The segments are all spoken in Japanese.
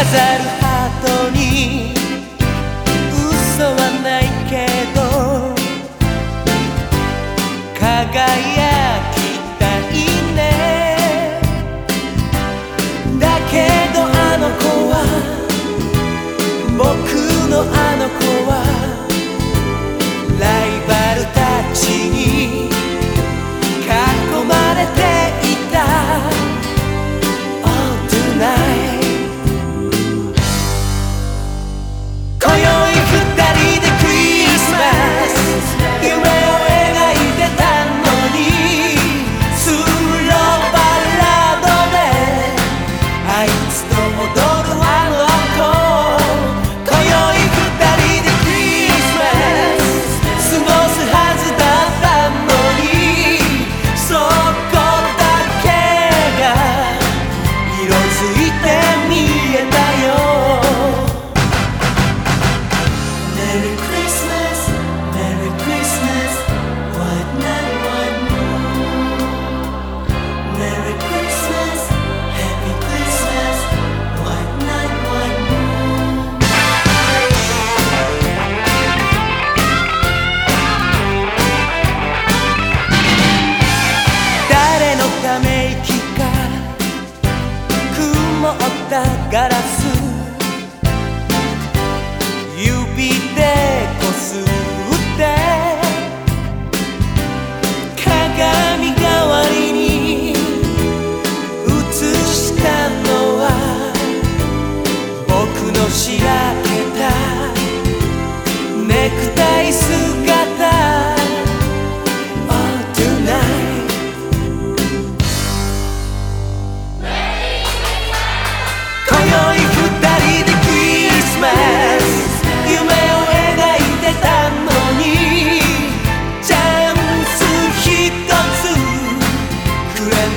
飾るハートに。嘘はないけど。輝い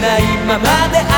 ないままで